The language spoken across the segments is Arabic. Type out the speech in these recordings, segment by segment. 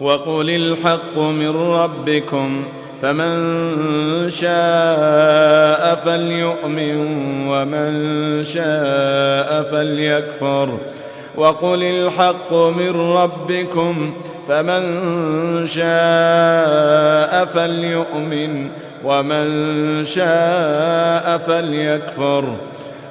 وقل الحق من ربكم فمن شاء فليؤمن ومن شاء فليكفر. وقل الحق من ربكم فمن شاء فليؤمن ومن شاء فليكفر.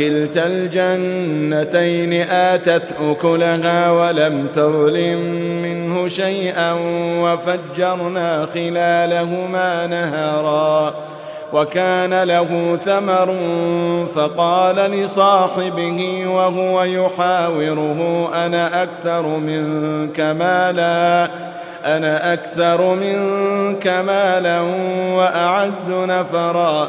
كلتا الجنتين آتت أكلها ولم تظلم منه شيئا وفجرنا خلالهما نهارا وكان له ثمر فقال لصاحبه وهو يحاوره أنا أكثر منك مالا أنا أكثر منك مالا وأعز نفرا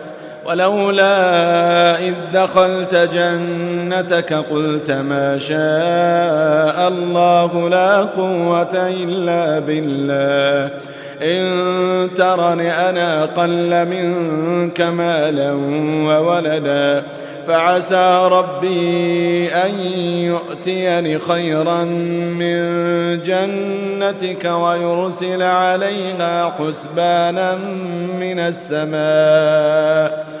ولولا إذ دخلت جنتك قلت ما شاء الله لا قوة إلا بالله. إن ترني أنا قل منك مالا وولدا فعسى ربي أن يؤتيني خيرا من جنتك ويرسل عليها حسبانا من السماء.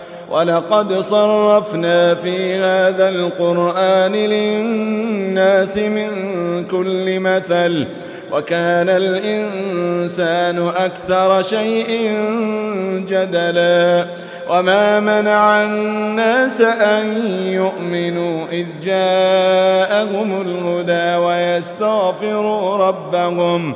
وَلَقَدْ صَرَّفْنَا فِي هَذَا الْقُرْآنِ لِلنَّاسِ مِنْ كُلِّ مَثَلٍ وَكَانَ الْإِنْسَانُ أَكْثَرَ شَيْءٍ جَدَلًا وما منع الناس أن يؤمنوا إذ جاءهم الهدى ويستغفروا ربهم ويستغفروا ربهم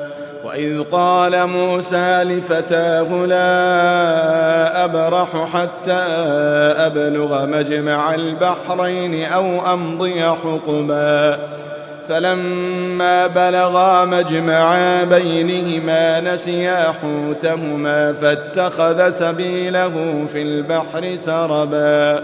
وَإِذْ قَالَ مُوسَى لِفَتَاهُ لَا أَبْرَحُ حَتَّى أَبْلُغَ مَجْمَعَ الْبَحْرَيْنِ أَوْ أَمْضِيَ حُقُبًا فلما بلغا مجمع بينهما نسيا حوتهما فاتخذ سبيله في البحر سربا